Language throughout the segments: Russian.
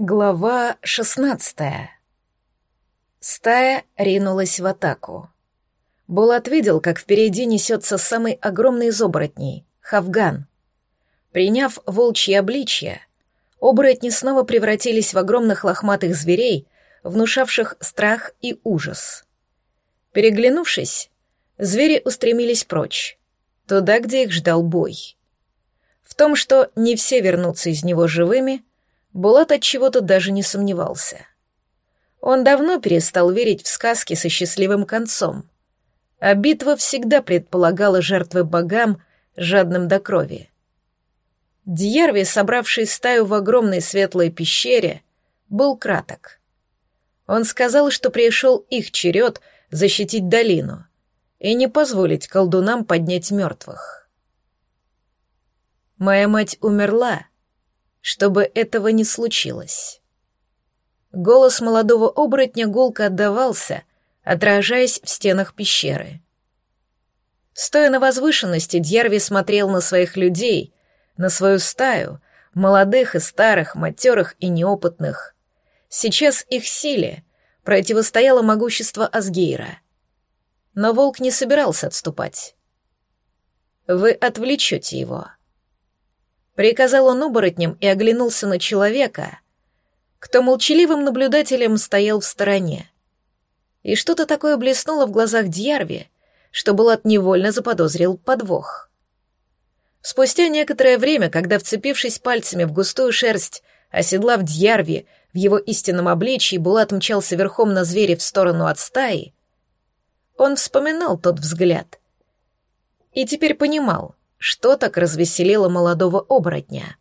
Глава шестнадцатая. Стая ринулась в атаку. Булат видел, как впереди несется самый огромный из оборотней — Хавган. Приняв волчье обличье, оборотни снова превратились в огромных лохматых зверей, внушавших страх и ужас. Переглянувшись, звери устремились прочь, туда, где их ждал бой. В том, что не все вернутся из него живыми — Булат от чего-то даже не сомневался. Он давно перестал верить в сказки со счастливым концом, а битва всегда предполагала жертвы богам, жадным до крови. Дьярви, собравший стаю в огромной светлой пещере, был краток. Он сказал, что пришел их черед защитить долину и не позволить колдунам поднять мертвых. «Моя мать умерла», чтобы этого не случилось. Голос молодого оборотня гулко отдавался, отражаясь в стенах пещеры. Стоя на возвышенности, Дьярви смотрел на своих людей, на свою стаю, молодых и старых, матерых и неопытных. Сейчас их силе противостояло могущество Асгейра. Но волк не собирался отступать. «Вы отвлечете его», Приказал он оборотням и оглянулся на человека, кто молчаливым наблюдателем стоял в стороне. И что-то такое блеснуло в глазах Дьярви, что Булат невольно заподозрил подвох. Спустя некоторое время, когда, вцепившись пальцами в густую шерсть, оседлав Дьярви в его истинном обличии, Булат мчался верхом на звере в сторону от стаи, он вспоминал тот взгляд. И теперь понимал, что так развеселило молодого оборотня?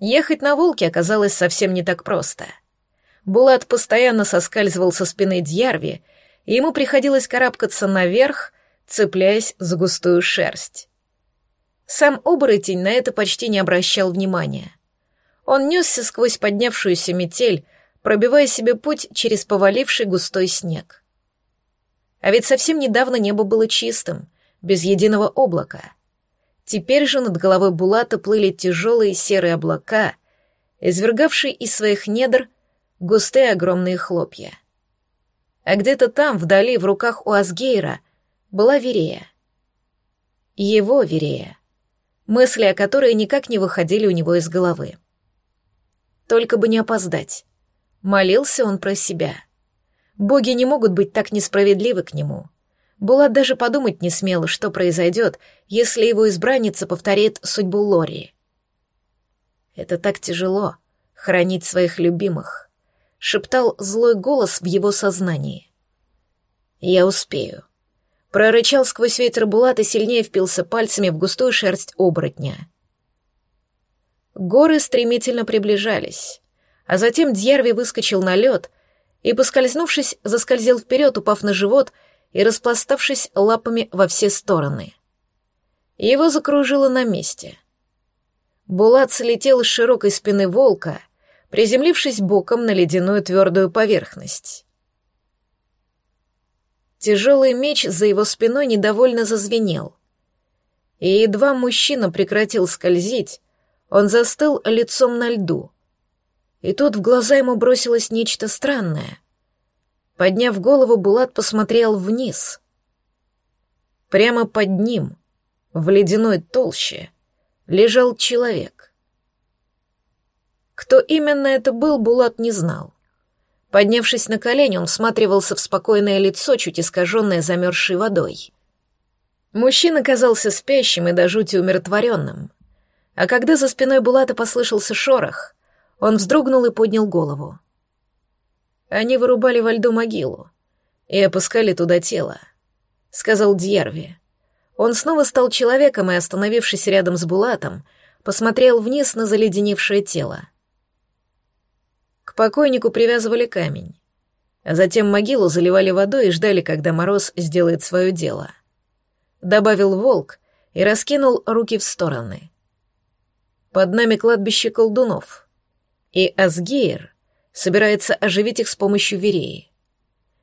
Ехать на волке оказалось совсем не так просто. Булат постоянно соскальзывал со спины Дьярви, и ему приходилось карабкаться наверх, цепляясь за густую шерсть. Сам оборотень на это почти не обращал внимания. Он несся сквозь поднявшуюся метель, пробивая себе путь через поваливший густой снег. А ведь совсем недавно небо было чистым, без единого облака — Теперь же над головой Булата плыли тяжелые серые облака, извергавшие из своих недр густые огромные хлопья. А где-то там, вдали, в руках у Асгейра, была Верея. Его Верея, мысли о которой никак не выходили у него из головы. Только бы не опоздать. Молился он про себя. Боги не могут быть так несправедливы к нему — Булат даже подумать не смела, что произойдет, если его избранница повторит судьбу Лори. «Это так тяжело — хранить своих любимых», — шептал злой голос в его сознании. «Я успею». Прорычал сквозь ветер Булат и сильнее впился пальцами в густую шерсть оборотня. Горы стремительно приближались, а затем Дьярви выскочил на лед и, поскользнувшись, заскользил вперед, упав на живот — и распластавшись лапами во все стороны. Его закружило на месте. Булат слетел с широкой спины волка, приземлившись боком на ледяную твердую поверхность. Тяжелый меч за его спиной недовольно зазвенел. И едва мужчина прекратил скользить, он застыл лицом на льду. И тут в глаза ему бросилось нечто странное — Подняв голову, Булат посмотрел вниз. Прямо под ним, в ледяной толще, лежал человек. Кто именно это был, Булат не знал. Поднявшись на колени, он всматривался в спокойное лицо, чуть искаженное замерзшей водой. Мужчина казался спящим и до жути умиротворенным. А когда за спиной Булата послышался шорох, он вздрогнул и поднял голову. Они вырубали во льду могилу и опускали туда тело, — сказал Дьярви. Он снова стал человеком и, остановившись рядом с Булатом, посмотрел вниз на заледеневшее тело. К покойнику привязывали камень, а затем могилу заливали водой и ждали, когда мороз сделает свое дело. Добавил волк и раскинул руки в стороны. Под нами кладбище колдунов, и Асгейр — собирается оживить их с помощью Вереи.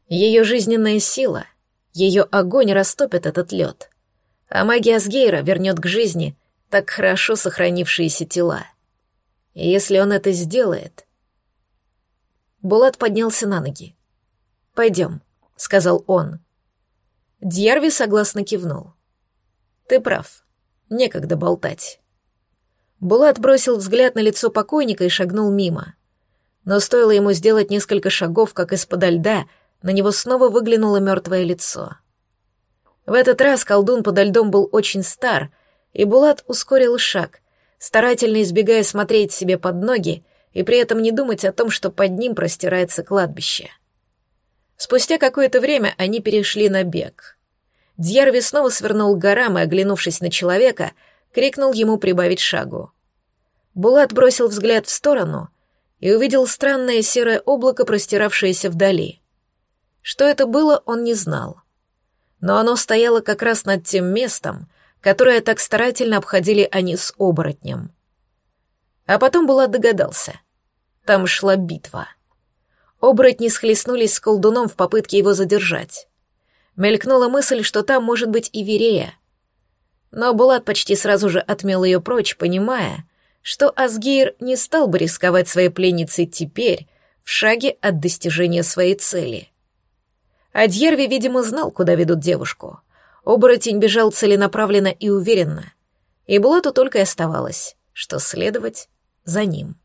Ее жизненная сила, ее огонь растопит этот лед, а магия Асгейра вернет к жизни так хорошо сохранившиеся тела. И если он это сделает, Булат поднялся на ноги. «Пойдем», — сказал он. Дьярви согласно кивнул. «Ты прав. Некогда болтать». Булат бросил взгляд на лицо покойника и шагнул мимо. Но стоило ему сделать несколько шагов, как из-под льда на него снова выглянуло мертвое лицо. В этот раз колдун подо льдом был очень стар, и Булат ускорил шаг, старательно избегая смотреть себе под ноги и при этом не думать о том, что под ним простирается кладбище. Спустя какое-то время они перешли на бег. Дьярви снова свернул к горам и, оглянувшись на человека, крикнул ему прибавить шагу. Булат бросил взгляд в сторону и увидел странное серое облако, простиравшееся вдали. Что это было, он не знал. Но оно стояло как раз над тем местом, которое так старательно обходили они с оборотнем. А потом Булат догадался. Там шла битва. Оборотни схлестнулись с колдуном в попытке его задержать. Мелькнула мысль, что там может быть и Верея. Но Булат почти сразу же отмел ее прочь, понимая, что Асгейр не стал бы рисковать своей пленницей теперь, в шаге от достижения своей цели. Адьерви, видимо, знал, куда ведут девушку. Оборотень бежал целенаправленно и уверенно, и Булату только и оставалось, что следовать за ним.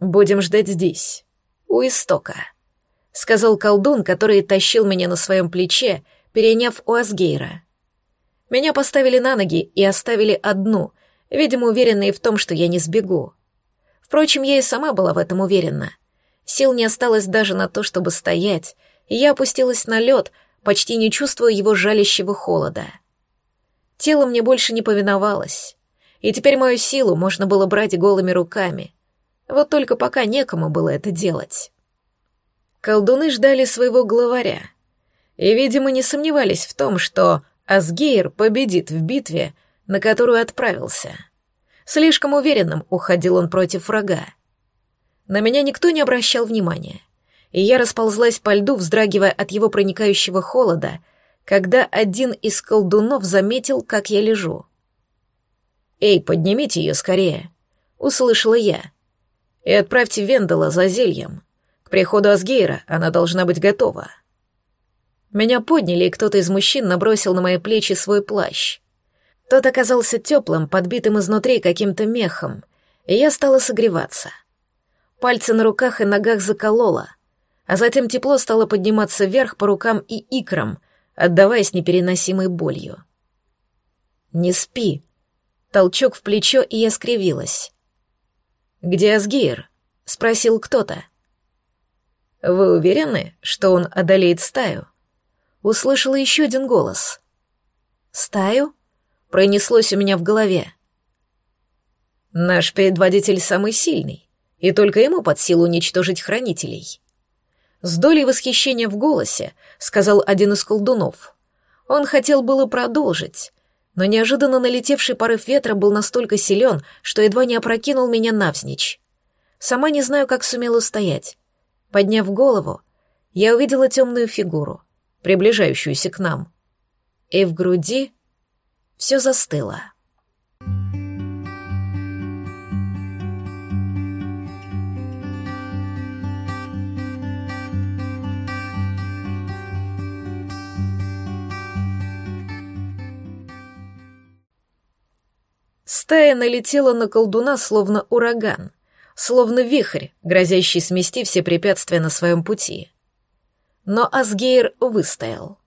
«Будем ждать здесь, у истока», — сказал колдун, который тащил меня на своем плече, переняв у Асгейра. Меня поставили на ноги и оставили одну, видимо, уверенные в том, что я не сбегу. Впрочем, я и сама была в этом уверена. Сил не осталось даже на то, чтобы стоять, и я опустилась на лед, почти не чувствуя его жалящего холода. Тело мне больше не повиновалось, и теперь мою силу можно было брать голыми руками, вот только пока некому было это делать. Колдуны ждали своего главаря и, видимо, не сомневались в том, что Асгейр победит в битве, на которую отправился. Слишком уверенным уходил он против врага. На меня никто не обращал внимания, и я расползлась по льду, вздрагивая от его проникающего холода, когда один из колдунов заметил, как я лежу. «Эй, поднимите ее скорее!» — услышала я — и отправьте Вендела за зельем. К приходу Асгейра она должна быть готова». Меня подняли, и кто-то из мужчин набросил на мои плечи свой плащ. Тот оказался теплым, подбитым изнутри каким-то мехом, и я стала согреваться. Пальцы на руках и ногах заколола, а затем тепло стало подниматься вверх по рукам и икрам, отдаваясь непереносимой болью. «Не спи!» Толчок в плечо, и я скривилась. «Где Асгейр?» — спросил кто-то. «Вы уверены, что он одолеет стаю?» Услышала еще один голос. «Стаю?» — пронеслось у меня в голове. «Наш предводитель самый сильный, и только ему под силу уничтожить хранителей». С долей восхищения в голосе сказал один из колдунов. Он хотел было продолжить, но неожиданно налетевший порыв ветра был настолько силен, что едва не опрокинул меня навзничь. Сама не знаю, как сумела стоять. Подняв голову, я увидела темную фигуру, приближающуюся к нам. И в груди все застыло. Стая налетела на колдуна словно ураган, словно вихрь, грозящий смести все препятствия на своем пути. Но Асгейр выстоял.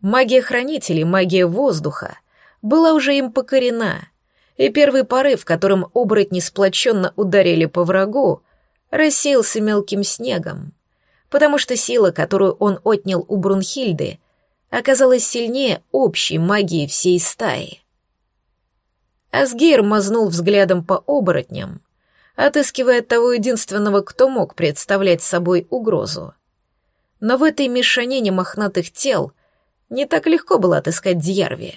Магия хранителей, магия воздуха была уже им покорена, и первый порыв, которым оборотни сплоченно ударили по врагу, рассеялся мелким снегом, потому что сила, которую он отнял у Брунхильды, оказалась сильнее общей магии всей стаи. Асгейр мазнул взглядом по оборотням, отыскивая того единственного, кто мог представлять собой угрозу. Но в этой мешанине мохнатых тел не так легко было отыскать Дьярви.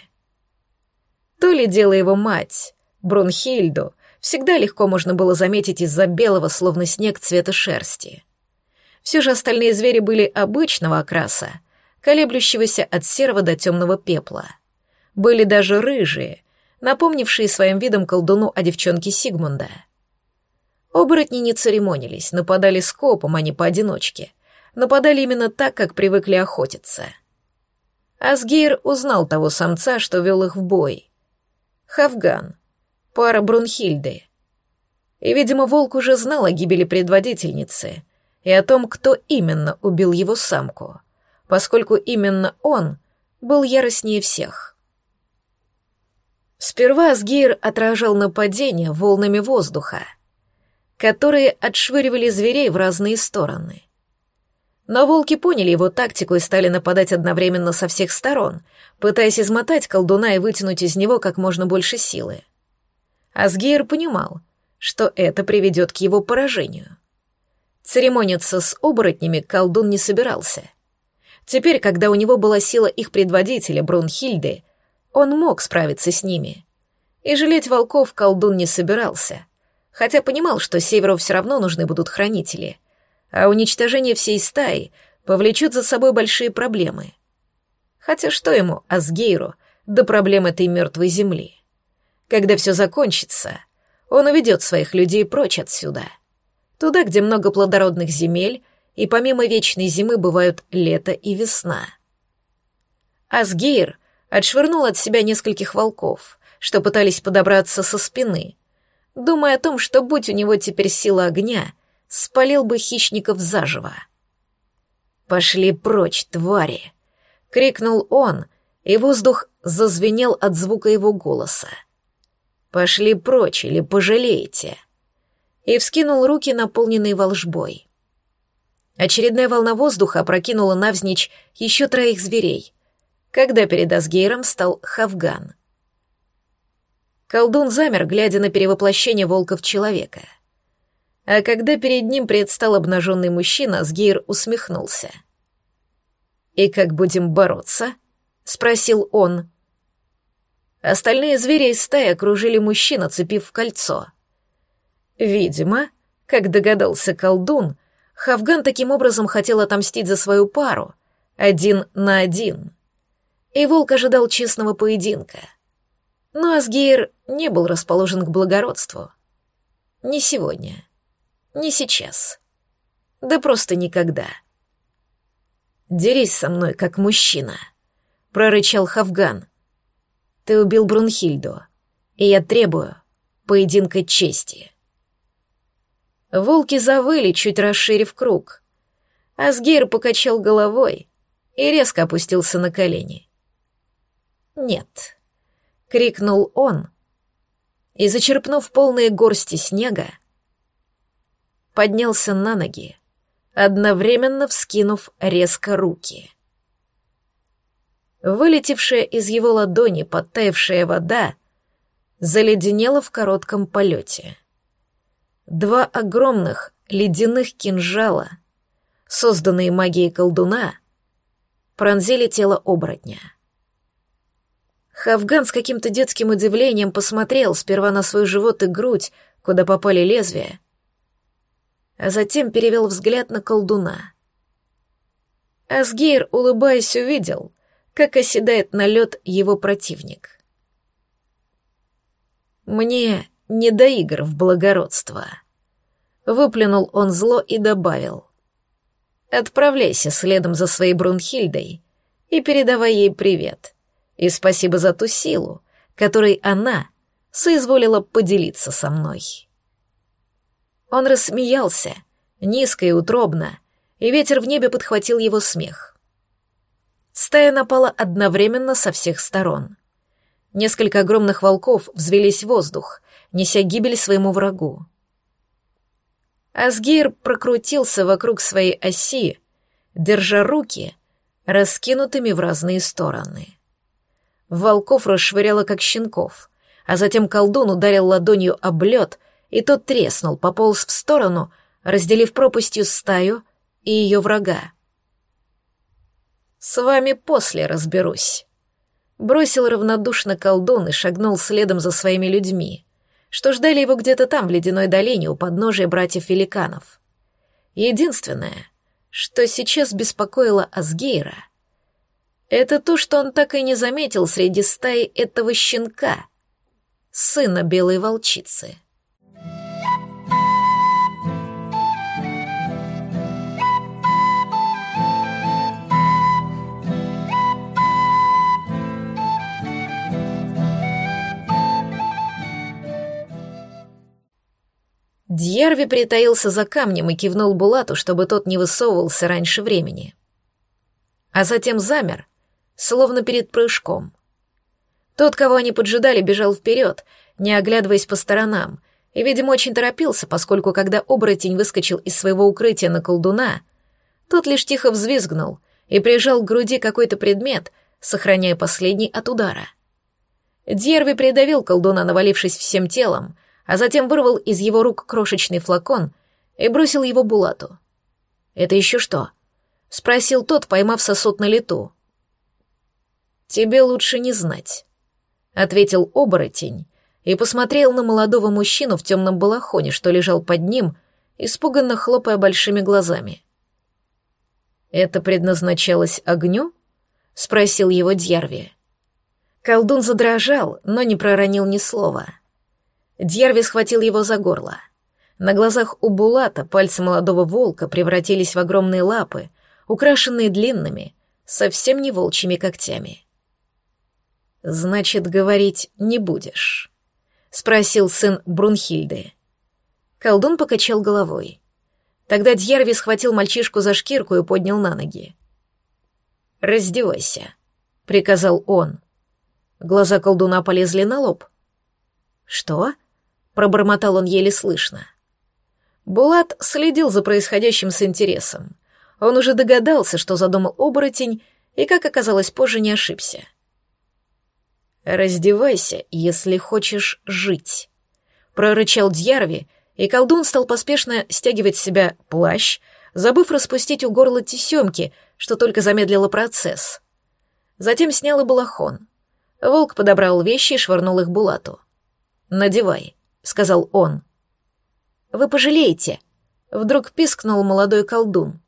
То ли дело его мать, Брунхильду, всегда легко можно было заметить из-за белого, словно снег цвета шерсти. Все же остальные звери были обычного окраса, колеблющегося от серого до темного пепла. Были даже рыжие, напомнившие своим видом колдуну о девчонке Сигмунда. Оборотни не церемонились, нападали скопом, а не поодиночке. Нападали именно так, как привыкли охотиться. Асгейр узнал того самца, что вел их в бой. Хавган, пара Брунхильды. И, видимо, волк уже знал о гибели предводительницы и о том, кто именно убил его самку, поскольку именно он был яростнее всех. Сперва Асгейр отражал нападение волнами воздуха, которые отшвыривали зверей в разные стороны. Но волки поняли его тактику и стали нападать одновременно со всех сторон, пытаясь измотать колдуна и вытянуть из него как можно больше силы. Асгейр понимал, что это приведет к его поражению. Церемониться с оборотнями колдун не собирался. Теперь, когда у него была сила их предводителя Брунхильды, он мог справиться с ними. И жалеть волков колдун не собирался, хотя понимал, что Северу все равно нужны будут хранители, а уничтожение всей стаи повлечет за собой большие проблемы. Хотя что ему, Асгейру, до проблем этой мертвой земли? Когда все закончится, он уведет своих людей прочь отсюда. Туда, где много плодородных земель, и помимо вечной зимы бывают лето и весна. Асгейр отшвырнул от себя нескольких волков, что пытались подобраться со спины, думая о том, что, будь у него теперь сила огня, спалил бы хищников заживо. «Пошли прочь, твари!» — крикнул он, и воздух зазвенел от звука его голоса. «Пошли прочь или пожалеете!» И вскинул руки, наполненные волжбой. Очередная волна воздуха опрокинула навзничь еще троих зверей, когда перед Асгейром стал Хавган. Колдун замер, глядя на перевоплощение волка в человека. А когда перед ним предстал обнаженный мужчина, Асгейр усмехнулся. «И как будем бороться?» — спросил он. Остальные звери из стаи окружили мужчину, цепив кольцо. Видимо, как догадался колдун, Хавган таким образом хотел отомстить за свою пару, один на один. И волк ожидал честного поединка — но Асгейр не был расположен к благородству. Не сегодня. Не сейчас. Да просто никогда. «Дерись со мной, как мужчина», — прорычал Хавган. «Ты убил Брунхильду, и я требую поединка чести». Волки завыли, чуть расширив круг. Асгейр покачал головой и резко опустился на колени. «Нет» крикнул он, и, зачерпнув полные горсти снега, поднялся на ноги, одновременно вскинув резко руки. Вылетевшая из его ладони подтаявшая вода заледенела в коротком полете. Два огромных ледяных кинжала, созданные магией колдуна, пронзили тело оборотня — Хавган с каким-то детским удивлением посмотрел сперва на свой живот и грудь, куда попали лезвия, а затем перевел взгляд на колдуна. Асгейр, улыбаясь, увидел, как оседает на лед его противник. «Мне не до игр в благородство», — выплюнул он зло и добавил. «Отправляйся следом за своей Брунхильдой и передавай ей привет» И спасибо за ту силу, которой она соизволила поделиться со мной. Он рассмеялся, низко и утробно, и ветер в небе подхватил его смех. Стая напала одновременно со всех сторон. Несколько огромных волков взвелись в воздух, неся гибель своему врагу. Асгир прокрутился вокруг своей оси, держа руки раскинутыми в разные стороны. Волков расшвыряло, как щенков, а затем колдун ударил ладонью об лед, и тот треснул, пополз в сторону, разделив пропастью стаю и ее врага. «С вами после разберусь», — бросил равнодушно колдун и шагнул следом за своими людьми, что ждали его где-то там, в ледяной долине, у подножия братьев-великанов. Единственное, что сейчас беспокоило Асгейра, это то, что он так и не заметил среди стаи этого щенка, сына белой волчицы. Дьярви притаился за камнем и кивнул Булату, чтобы тот не высовывался раньше времени. А затем замер, словно перед прыжком. Тот, кого они поджидали, бежал вперед, не оглядываясь по сторонам, и, видимо, очень торопился, поскольку, когда оборотень выскочил из своего укрытия на колдуна, тот лишь тихо взвизгнул и прижал к груди какой-то предмет, сохраняя последний от удара. Дьерви придавил колдуна, навалившись всем телом, а затем вырвал из его рук крошечный флакон и бросил его Булату. «Это еще что?» — спросил тот, поймав сосуд на лету. «Тебе лучше не знать», — ответил оборотень и посмотрел на молодого мужчину в темном балахоне, что лежал под ним, испуганно хлопая большими глазами. «Это предназначалось огню?» — спросил его Дьярви. Колдун задрожал, но не проронил ни слова — Дьярви схватил его за горло. На глазах у Булата пальцы молодого волка превратились в огромные лапы, украшенные длинными, совсем не волчьими когтями. «Значит, говорить не будешь?» — спросил сын Брунхильды. Колдун покачал головой. Тогда Дьярви схватил мальчишку за шкирку и поднял на ноги. «Раздевайся», — приказал он. Глаза колдуна полезли на лоб. «Что?» пробормотал он еле слышно. Булат следил за происходящим с интересом. Он уже догадался, что задумал оборотень, и, как оказалось позже, не ошибся. «Раздевайся, если хочешь жить», — прорычал Дьярви, и колдун стал поспешно стягивать с себя плащ, забыв распустить у горла тесемки, что только замедлило процесс. Затем снял и балахон. Волк подобрал вещи и швырнул их Булату. «Надевай», — сказал он. «Вы пожалеете», — вдруг пискнул молодой колдун.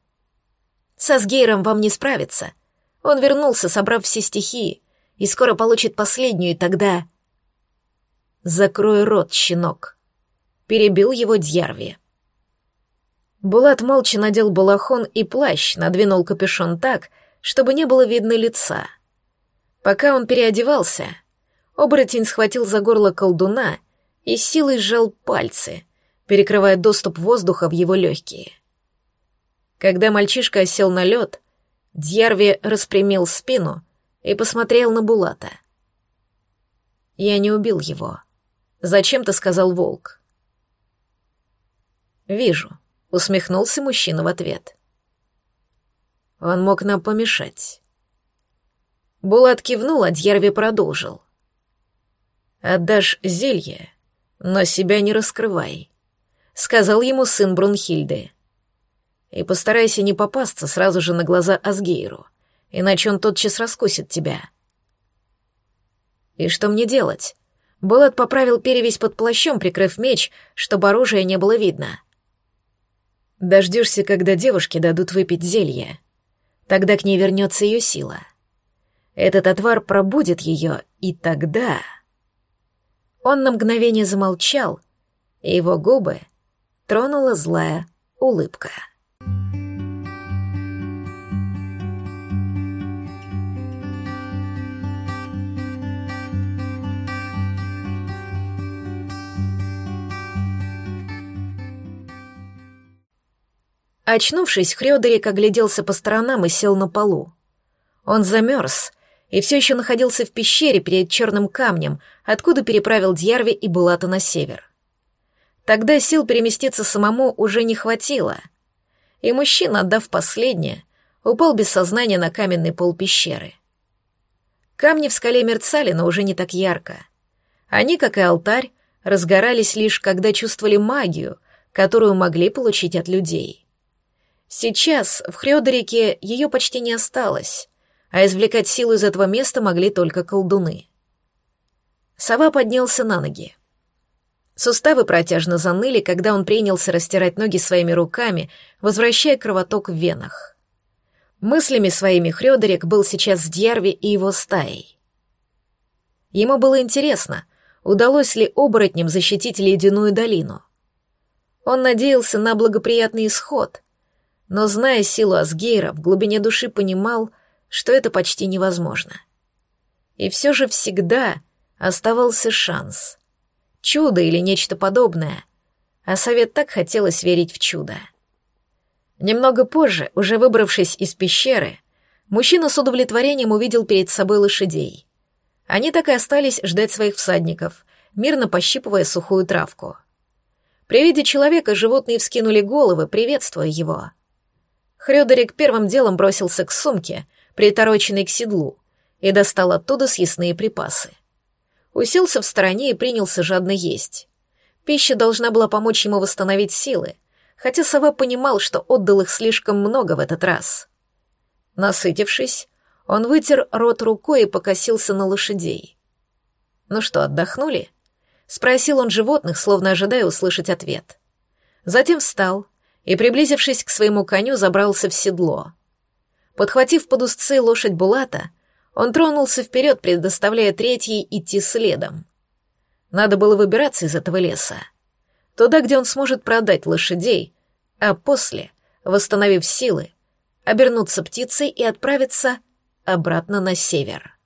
«Со Сгейром вам не справиться. Он вернулся, собрав все стихии, и скоро получит последнюю, и тогда...» «Закрой рот, щенок», — перебил его Дьярви. Булат молча надел балахон и плащ, надвинул капюшон так, чтобы не было видно лица. Пока он переодевался, оборотень схватил за горло колдуна — и силой сжал пальцы, перекрывая доступ воздуха в его легкие. Когда мальчишка сел на лед, Дьярви распрямил спину и посмотрел на Булата. «Я не убил его», — зачем-то сказал волк. «Вижу», — усмехнулся мужчина в ответ. «Он мог нам помешать». Булат кивнул, а Дьярви продолжил. «Отдашь зелье, но себя не раскрывай», — сказал ему сын Брунхильды. «И постарайся не попасться сразу же на глаза Асгейру, иначе он тотчас раскусит тебя». «И что мне делать?» Булат поправил перевязь под плащом, прикрыв меч, чтобы оружия не было видно. «Дождешься, когда девушке дадут выпить зелье. Тогда к ней вернется ее сила. Этот отвар пробудет ее, и тогда...» Он на мгновение замолчал, и его губы тронула злая улыбка. Очнувшись, Хрёдерик огляделся по сторонам и сел на полу. Он замерз и все еще находился в пещере перед черным камнем, откуда переправил Дьярви и Булата на север. Тогда сил переместиться самому уже не хватило, и мужчина, отдав последнее, упал без сознания на каменный пол пещеры. Камни в скале мерцали, но уже не так ярко. Они, как и алтарь, разгорались лишь когда чувствовали магию, которую могли получить от людей. Сейчас в Хрёдерике ее почти не осталось, а извлекать силу из этого места могли только колдуны. Сова поднялся на ноги. Суставы протяжно заныли, когда он принялся растирать ноги своими руками, возвращая кровоток в венах. Мыслями своими Хрёдерик был сейчас с Дьярви и его стаей. Ему было интересно, удалось ли оборотням защитить ледяную долину. Он надеялся на благоприятный исход, но, зная силу Асгейра, в глубине души понимал, что это почти невозможно. И все же всегда оставался шанс. Чудо или нечто подобное. А совет так хотелось верить в чудо. Немного позже, уже выбравшись из пещеры, мужчина с удовлетворением увидел перед собой лошадей. Они так и остались ждать своих всадников, мирно пощипывая сухую травку. При виде человека животные вскинули головы, приветствуя его. Хрёдерик первым делом бросился к сумке, притороченной к седлу, и достал оттуда съестные припасы. Уселся в стороне и принялся жадно есть. Пища должна была помочь ему восстановить силы, хотя сова понимал, что отдал их слишком много в этот раз. Насытившись, он вытер рот рукой и покосился на лошадей. «Ну что, отдохнули?» — спросил он животных, словно ожидая услышать ответ. Затем встал и, приблизившись к своему коню, забрался в седло. Подхватив под узцы лошадь Булата, он тронулся вперед, предоставляя третьей идти следом. Надо было выбираться из этого леса. Туда, где он сможет продать лошадей, а после, восстановив силы, обернуться птицей и отправиться обратно на север.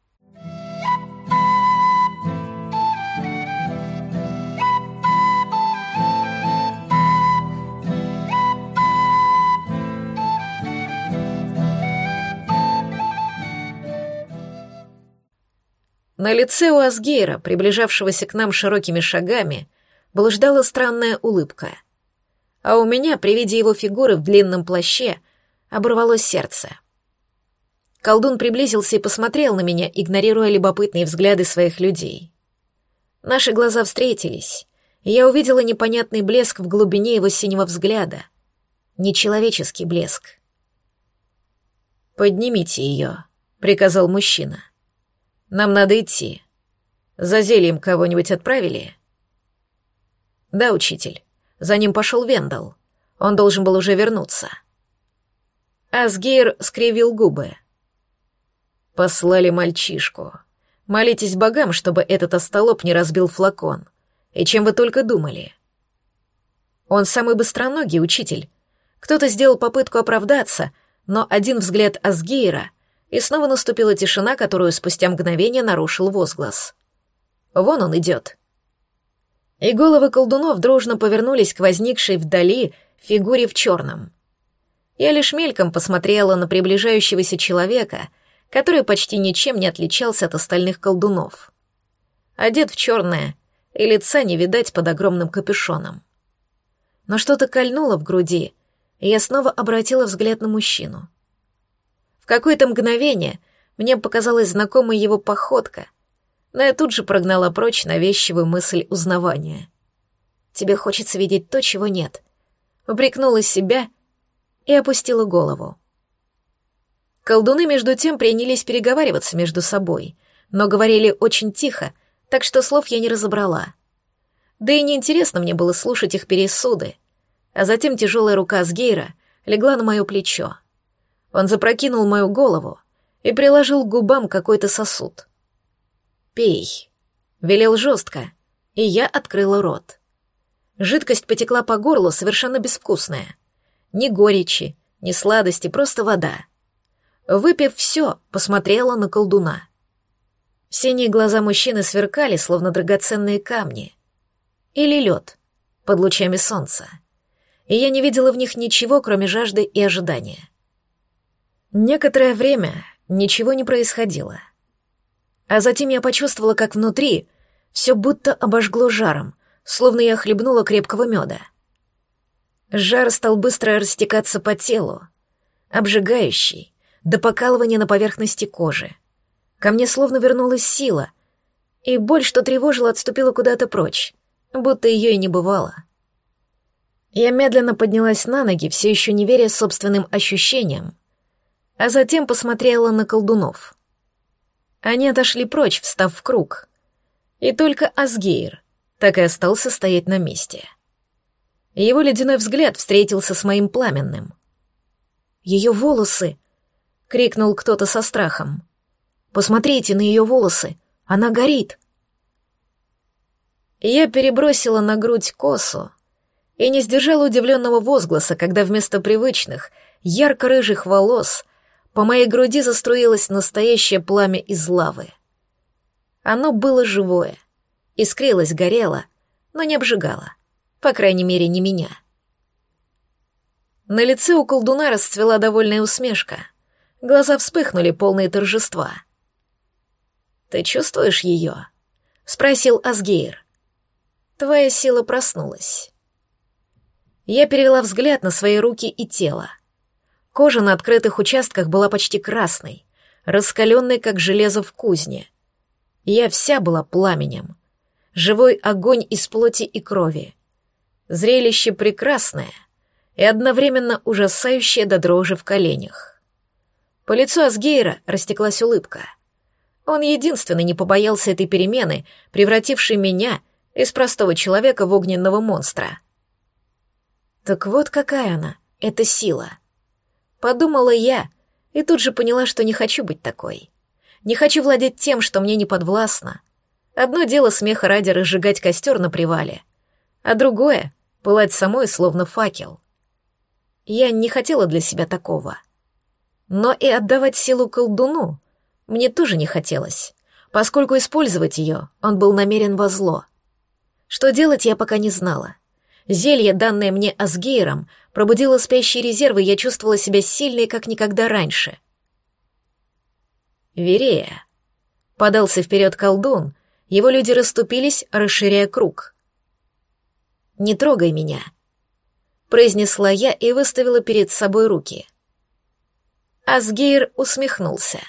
На лице у Асгейра, приближавшегося к нам широкими шагами, блуждала странная улыбка. А у меня, при виде его фигуры в длинном плаще, оборвалось сердце. Колдун приблизился и посмотрел на меня, игнорируя любопытные взгляды своих людей. Наши глаза встретились, и я увидела непонятный блеск в глубине его синего взгляда. Нечеловеческий блеск. «Поднимите ее», — приказал мужчина. — нам надо идти. За зельем кого-нибудь отправили? Да, учитель. За ним пошел Вендел. Он должен был уже вернуться. Асгейр скривил губы. Послали мальчишку. Молитесь богам, чтобы этот остолоп не разбил флакон. И чем вы только думали? Он самый быстроногий учитель. Кто-то сделал попытку оправдаться, но один взгляд Асгейра и снова наступила тишина, которую спустя мгновение нарушил возглас. «Вон он идет». И головы колдунов дружно повернулись к возникшей вдали фигуре в черном. Я лишь мельком посмотрела на приближающегося человека, который почти ничем не отличался от остальных колдунов. Одет в черное, и лица не видать под огромным капюшоном. Но что-то кольнуло в груди, и я снова обратила взгляд на мужчину. В какое-то мгновение мне показалась знакомая его походка, но я тут же прогнала прочь навязчивую мысль узнавания. «Тебе хочется видеть то, чего нет», упрекнула себя и опустила голову. Колдуны между тем принялись переговариваться между собой, но говорили очень тихо, так что слов я не разобрала. Да и неинтересно мне было слушать их пересуды. А затем тяжелая рука Сгейра легла на мое плечо. Он запрокинул мою голову и приложил к губам какой-то сосуд. «Пей», — велел жестко, и я открыла рот. Жидкость потекла по горлу совершенно безвкусная. Ни горечи, ни сладости, просто вода. Выпив все, посмотрела на колдуна. Синие глаза мужчины сверкали, словно драгоценные камни. Или лед под лучами солнца. И я не видела в них ничего, кроме жажды и ожидания. Некоторое время ничего не происходило. А затем я почувствовала, как внутри все будто обожгло жаром, словно я хлебнула крепкого меда. Жар стал быстро растекаться по телу, обжигающий, до покалывания на поверхности кожи. Ко мне словно вернулась сила, и боль, что тревожила, отступила куда-то прочь, будто ее и не бывало. Я медленно поднялась на ноги, все еще не веря собственным ощущениям, а затем посмотрела на колдунов. Они отошли прочь, встав в круг. И только Асгейр так и остался стоять на месте. Его ледяной взгляд встретился с моим пламенным. «Ее волосы!» — крикнул кто-то со страхом. «Посмотрите на ее волосы! Она горит!» Я перебросила на грудь косу и не сдержала удивленного возгласа, когда вместо привычных, ярко-рыжих волос по моей груди заструилось настоящее пламя из лавы. Оно было живое, искрилось, горело, но не обжигало. По крайней мере, не меня. На лице у колдуна расцвела довольная усмешка. Глаза вспыхнули, полные торжества. «Ты чувствуешь ее?» — спросил Асгейр. «Твоя сила проснулась». Я перевела взгляд на свои руки и тело. Кожа на открытых участках была почти красной, раскаленной, как железо в кузне. Я вся была пламенем. Живой огонь из плоти и крови. Зрелище прекрасное и одновременно ужасающее до дрожи в коленях. По лицу Асгейра растеклась улыбка. Он единственный не побоялся этой перемены, превратившей меня из простого человека в огненного монстра. Так вот какая она, эта сила. Подумала я, и тут же поняла, что не хочу быть такой. Не хочу владеть тем, что мне не подвластно. Одно дело смеха ради разжигать костер на привале — а другое — пылать самой, словно факел. Я не хотела для себя такого. Но и отдавать силу колдуну мне тоже не хотелось, поскольку использовать ее он был намерен во зло. Что делать, я пока не знала. Зелье, данное мне Асгейром, пробудило спящие резервы, и я чувствовала себя сильной, как никогда раньше. «Верея», — подался вперед колдун, его люди расступились, расширяя круг — «Не трогай меня», — произнесла я и выставила перед собой руки. Асгейр усмехнулся.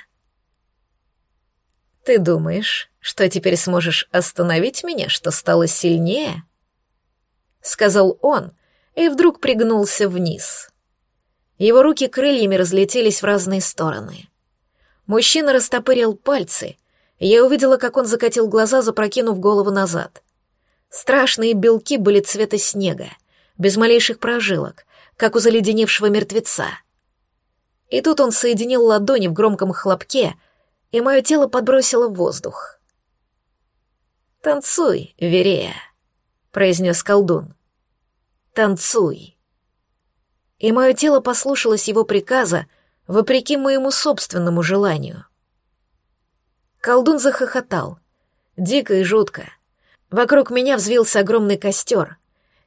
«Ты думаешь, что теперь сможешь остановить меня, что стало сильнее?» Сказал он и вдруг пригнулся вниз. Его руки крыльями разлетелись в разные стороны. Мужчина растопырил пальцы, и я увидела, как он закатил глаза, запрокинув голову назад. Страшные белки были цвета снега, без малейших прожилок, как у заледеневшего мертвеца. И тут он соединил ладони в громком хлопке, и мое тело подбросило в воздух. «Танцуй, Верея», — произнес колдун. «Танцуй». И мое тело послушалось его приказа, вопреки моему собственному желанию. Колдун захохотал, дико и жутко, Вокруг меня взвился огромный костер.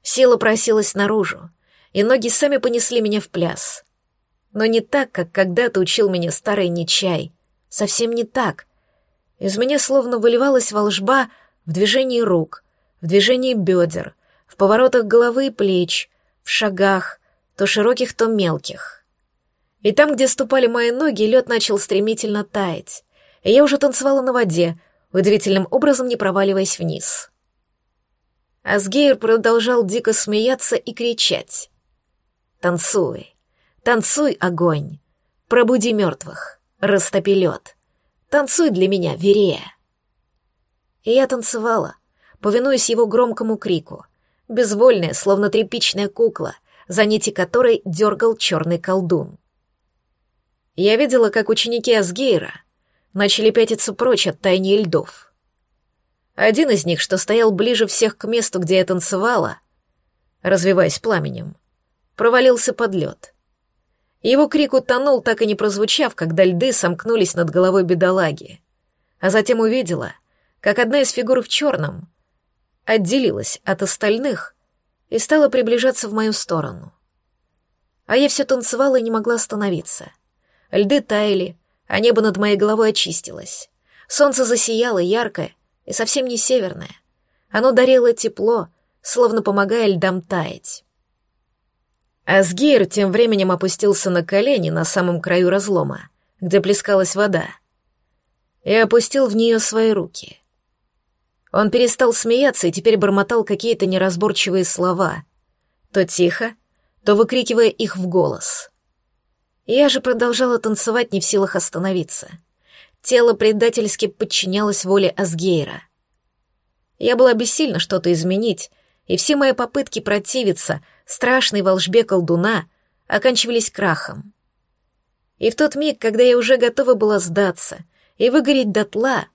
Сила просилась наружу, и ноги сами понесли меня в пляс. Но не так, как когда-то учил меня старый Нечай. Совсем не так. Из меня словно выливалась волжба в движении рук, в движении бедер, поворотах головы и плеч, в шагах, то широких, то мелких. И там, где ступали мои ноги, лед начал стремительно таять, и я уже танцевала на воде, удивительным образом не проваливаясь вниз. Асгейр продолжал дико смеяться и кричать. «Танцуй! Танцуй, огонь! Пробуди мертвых! Растопи лед! Танцуй для меня, Верея!» И я танцевала, повинуясь его громкому крику, безвольная, словно тряпичная кукла, за нити которой дергал черный колдун. Я видела, как ученики Асгейра начали пятиться прочь от тайни льдов — один из них, что стоял ближе всех к месту, где я танцевала, развиваясь пламенем, провалился под лед. Его крик утонул, так и не прозвучав, когда льды сомкнулись над головой бедолаги. А затем увидела, как одна из фигур в черном отделилась от остальных и стала приближаться в мою сторону. А я все танцевала и не могла остановиться. Льды таяли, а небо над моей головой очистилось. Солнце засияло ярко и совсем не северное. Оно дарило тепло, словно помогая льдам таять. Асгейр тем временем опустился на колени на самом краю разлома, где плескалась вода, и опустил в нее свои руки. Он перестал смеяться и теперь бормотал какие-то неразборчивые слова, то тихо, то выкрикивая их в голос. Я же продолжала танцевать, не в силах остановиться — Тело предательски подчинялось воле Асгейра. Я была бессильна что-то изменить, и все мои попытки противиться страшной волжбе колдуна оканчивались крахом. И в тот миг, когда я уже готова была сдаться и выгореть дотла,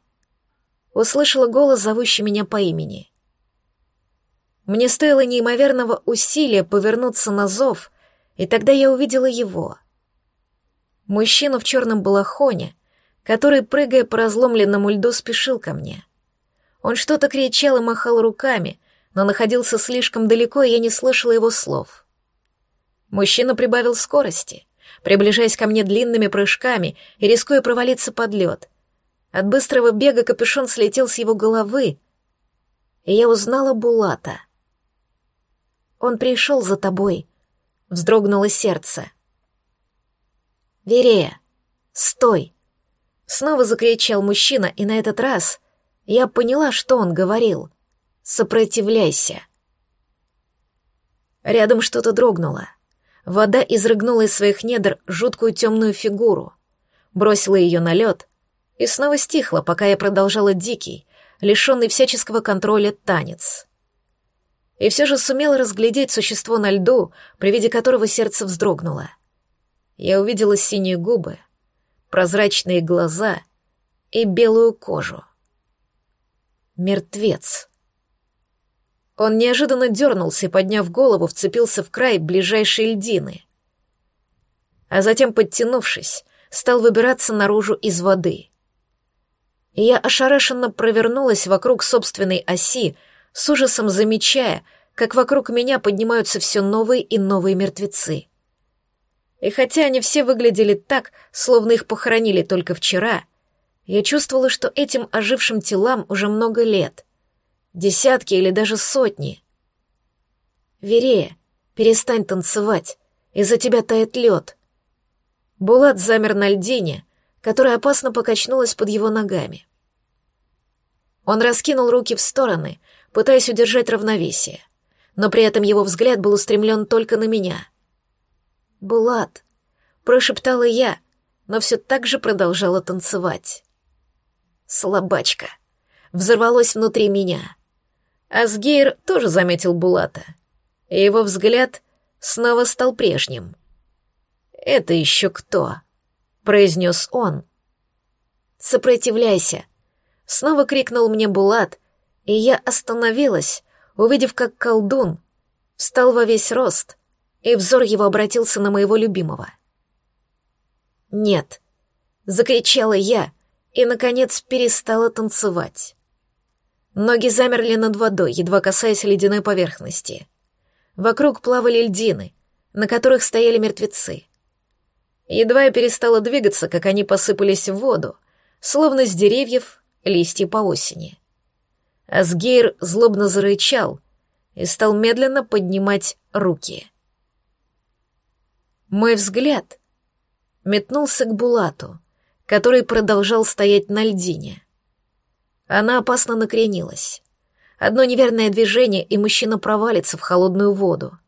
услышала голос, зовущий меня по имени. Мне стоило неимоверного усилия повернуться на зов, и тогда я увидела его. Мужчину в черном балахоне, который, прыгая по разломленному льду, спешил ко мне. Он что-то кричал и махал руками, но находился слишком далеко, и я не слышала его слов. Мужчина прибавил скорости, приближаясь ко мне длинными прыжками и рискуя провалиться под лед. От быстрого бега капюшон слетел с его головы, и я узнала Булата. Он пришел за тобой, вздрогнуло сердце. «Верея, стой!» Снова закричал мужчина, и на этот раз я поняла, что он говорил. «Сопротивляйся!» Рядом что-то дрогнуло. Вода изрыгнула из своих недр жуткую темную фигуру, бросила ее на лед и снова стихла, пока я продолжала дикий, лишенный всяческого контроля танец и все же сумела разглядеть существо на льду, при виде которого сердце вздрогнуло. Я увидела синие губы, прозрачные глаза и белую кожу. Мертвец. Он неожиданно дернулся и, подняв голову, вцепился в край ближайшей льдины. А затем, подтянувшись, стал выбираться наружу из воды. И я ошарашенно провернулась вокруг собственной оси, с ужасом замечая, как вокруг меня поднимаются все новые и новые мертвецы. И хотя они все выглядели так, словно их похоронили только вчера, я чувствовала, что этим ожившим телам уже много лет. Десятки или даже сотни. Верея, перестань танцевать, из-за тебя тает лед. Булат замер на льдине, которая опасно покачнулась под его ногами. Он раскинул руки в стороны, пытаясь удержать равновесие, но при этом его взгляд был устремлен только на меня. «Булат», — прошептала я, но все так же продолжала танцевать. «Слабачка», — взорвалось внутри меня. Асгейр тоже заметил Булата, и его взгляд снова стал прежним. «Это еще кто?» — произнес он. «Сопротивляйся!» — снова крикнул мне Булат, и я остановилась, увидев, как колдун встал во весь рост, и взор его обратился на моего любимого. «Нет!» — закричала я и, наконец, перестала танцевать. Ноги замерли над водой, едва касаясь ледяной поверхности. Вокруг плавали льдины, на которых стояли мертвецы. Едва я перестала двигаться, как они посыпались в воду, словно с деревьев листья по осени. Асгейр злобно зарычал и стал медленно поднимать руки. Мой взгляд метнулся к Булату, который продолжал стоять на льдине. Она опасно накренилась. Одно неверное движение, и мужчина провалится в холодную воду.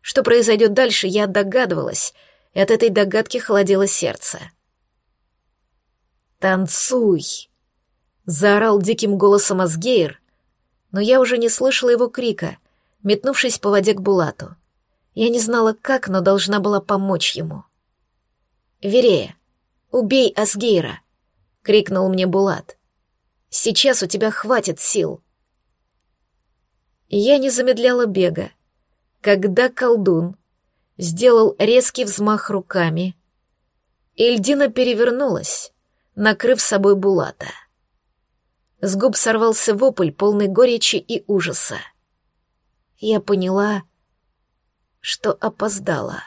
Что произойдет дальше, я догадывалась, и от этой догадки холодело сердце. «Танцуй!» Заорал диким голосом Асгейр, но я уже не слышала его крика, метнувшись по воде к Булату. Я не знала, как, но должна была помочь ему. «Верея, убей Асгейра!» — крикнул мне Булат. «Сейчас у тебя хватит сил!» Я не замедляла бега, когда колдун сделал резкий взмах руками, и льдина перевернулась, накрыв собой Булата. С губ сорвался вопль, полный горечи и ужаса. Я поняла, что опоздала.